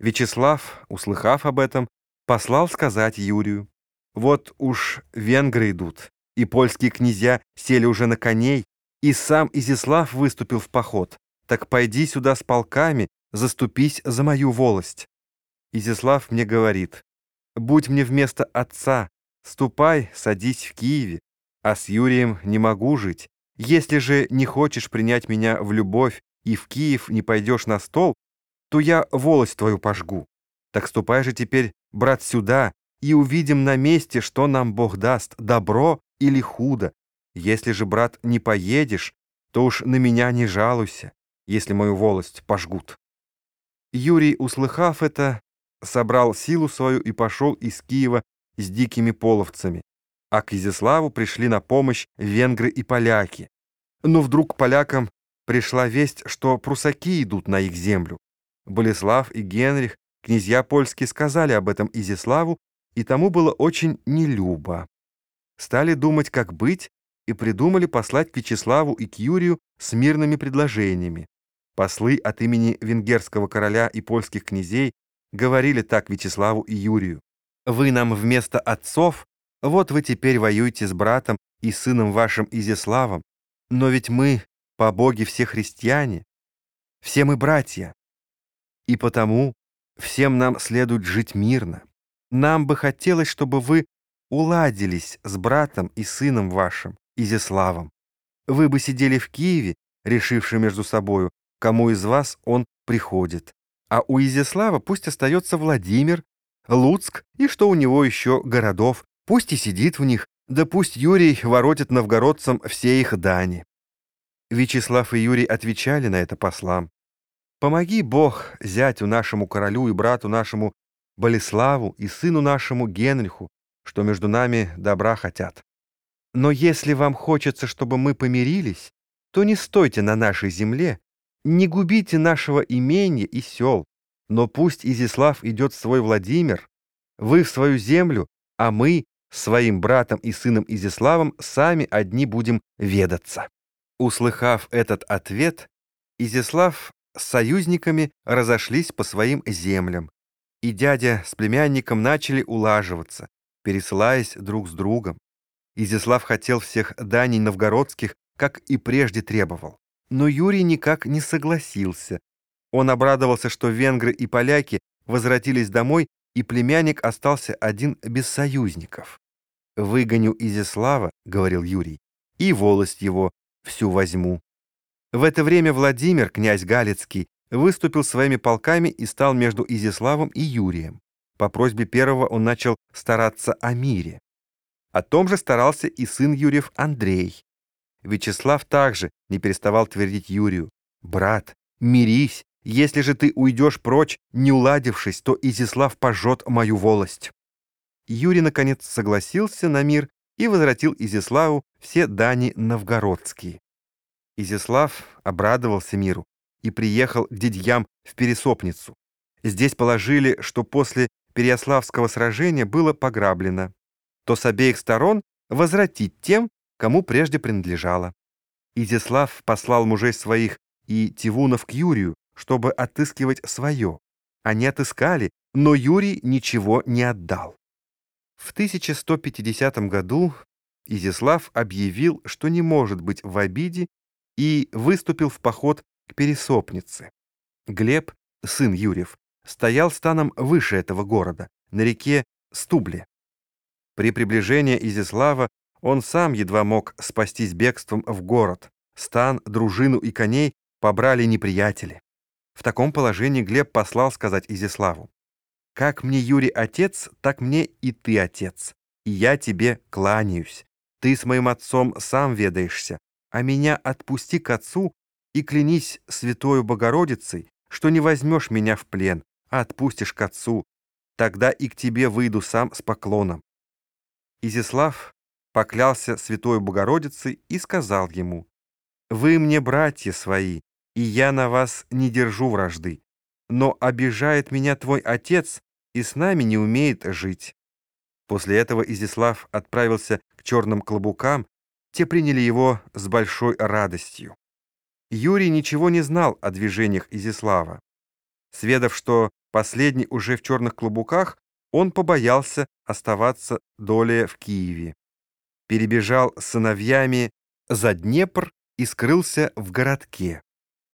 Вячеслав, услыхав об этом, послал сказать Юрию, «Вот уж венгры идут, и польские князья сели уже на коней, и сам Изяслав выступил в поход. Так пойди сюда с полками, заступись за мою волость». Изяслав мне говорит, «Будь мне вместо отца, ступай, садись в Киеве, а с Юрием не могу жить. Если же не хочешь принять меня в любовь и в Киев не пойдешь на стол, то я волость твою пожгу. Так ступай же теперь, брат, сюда, и увидим на месте, что нам Бог даст, добро или худо. Если же, брат, не поедешь, то уж на меня не жалуйся, если мою волость пожгут». Юрий, услыхав это, собрал силу свою и пошел из Киева с дикими половцами, а к Изяславу пришли на помощь венгры и поляки. Но вдруг полякам пришла весть, что прусаки идут на их землю. Болеслав и Генрих, князья польские, сказали об этом Изяславу, и тому было очень нелюбо. Стали думать, как быть, и придумали послать к Вячеславу и к Юрию с мирными предложениями. Послы от имени венгерского короля и польских князей говорили так Вячеславу и Юрию. «Вы нам вместо отцов, вот вы теперь воюете с братом и сыном вашим Изяславом, но ведь мы, по боге, все христиане, все мы братья, и потому всем нам следует жить мирно. Нам бы хотелось, чтобы вы уладились с братом и сыном вашим, Изяславом. Вы бы сидели в Киеве, решивши между собою, кому из вас он приходит. А у Изяслава пусть остается Владимир, Луцк и что у него еще городов, пусть и сидит в них, да пусть Юрий воротит новгородцам все их дани. Вячеслав и Юрий отвечали на это послам. «Помоги, Бог, зятю нашему королю и брату нашему Болеславу и сыну нашему Генриху, что между нами добра хотят. Но если вам хочется, чтобы мы помирились, то не стойте на нашей земле, не губите нашего имения и сел, но пусть Изислав идет в свой Владимир, вы в свою землю, а мы своим братом и сыном Изиславом сами одни будем ведаться». Услыхав этот ответ, Изяслав с союзниками разошлись по своим землям, и дядя с племянником начали улаживаться, пересылаясь друг с другом. Изяслав хотел всех даний новгородских, как и прежде требовал. Но Юрий никак не согласился. Он обрадовался, что венгры и поляки возвратились домой, и племянник остался один без союзников. «Выгоню Изяслава», — говорил Юрий, — «и волость его всю возьму». В это время Владимир, князь Галицкий, выступил своими полками и стал между Изяславом и Юрием. По просьбе первого он начал стараться о мире. О том же старался и сын Юрьев Андрей. Вячеслав также не переставал твердить Юрию, «Брат, мирись, если же ты уйдешь прочь, не уладившись, то Изяслав пожжет мою волость». Юрий, наконец, согласился на мир и возвратил Изяславу все дани новгородские. Изяслав обрадовался миру и приехал к дядьям в Пересопницу. Здесь положили, что после Переяславского сражения было пограблено, то с обеих сторон возвратить тем, кому прежде принадлежало. Изяслав послал мужей своих и Тивунов к Юрию, чтобы отыскивать свое. Они отыскали, но Юрий ничего не отдал. В 1150 году Изяслав объявил, что не может быть в обиде, и выступил в поход к Пересопнице. Глеб, сын Юрьев, стоял станом выше этого города, на реке Стубле. При приближении Изяслава он сам едва мог спастись бегством в город. Стан, дружину и коней побрали неприятели. В таком положении Глеб послал сказать Изяславу, как мне Юрий отец, так мне и ты отец. И я тебе кланяюсь. Ты с моим отцом сам ведаешься, а меня отпусти к отцу и клянись святою Богородицей, что не возьмешь меня в плен, а отпустишь к отцу. Тогда и к тебе выйду сам с поклоном». Изяслав поклялся святою Богородицей и сказал ему, «Вы мне братья свои, и я на вас не держу вражды но обижает меня твой отец и с нами не умеет жить». После этого Изяслав отправился к черным клобукам, те приняли его с большой радостью. Юрий ничего не знал о движениях Изяслава. Сведав, что Последний уже в черных клобуках, он побоялся оставаться долее в Киеве. Перебежал с сыновьями за Днепр и скрылся в городке.